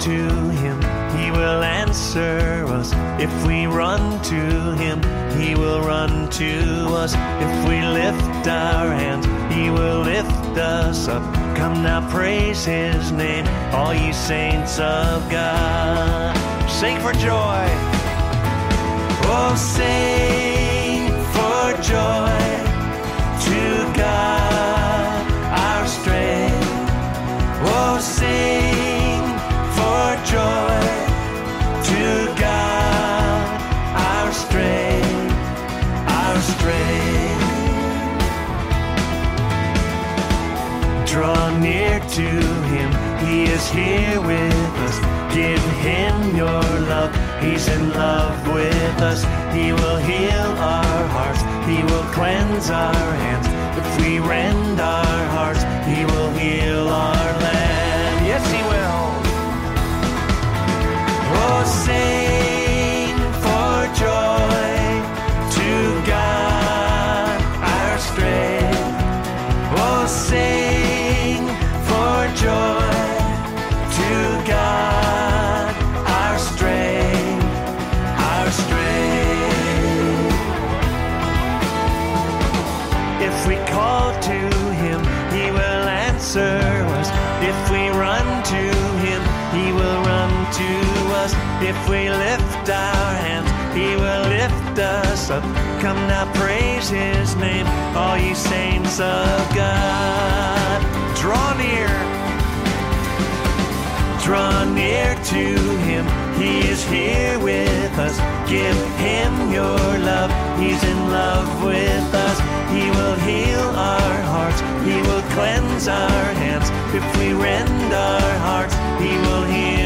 to him, he will answer us. If we run to him, he will run to us. If we lift our hands, he will lift us up. Come now, praise his name, all you saints of God. Sing for joy. Oh, sing to him, he is here with us. Give him your love, he's in love with us. He will heal our hearts, he will cleanse our hands. If we rend our hearts, he will to him, he will answer us. If we run to him, he will run to us. If we lift our hands, he will lift us up. Come now, praise his name, all ye saints of God. Draw near. Draw near to him, he is here with cleanse our hands, if we rend our hearts, He will hear.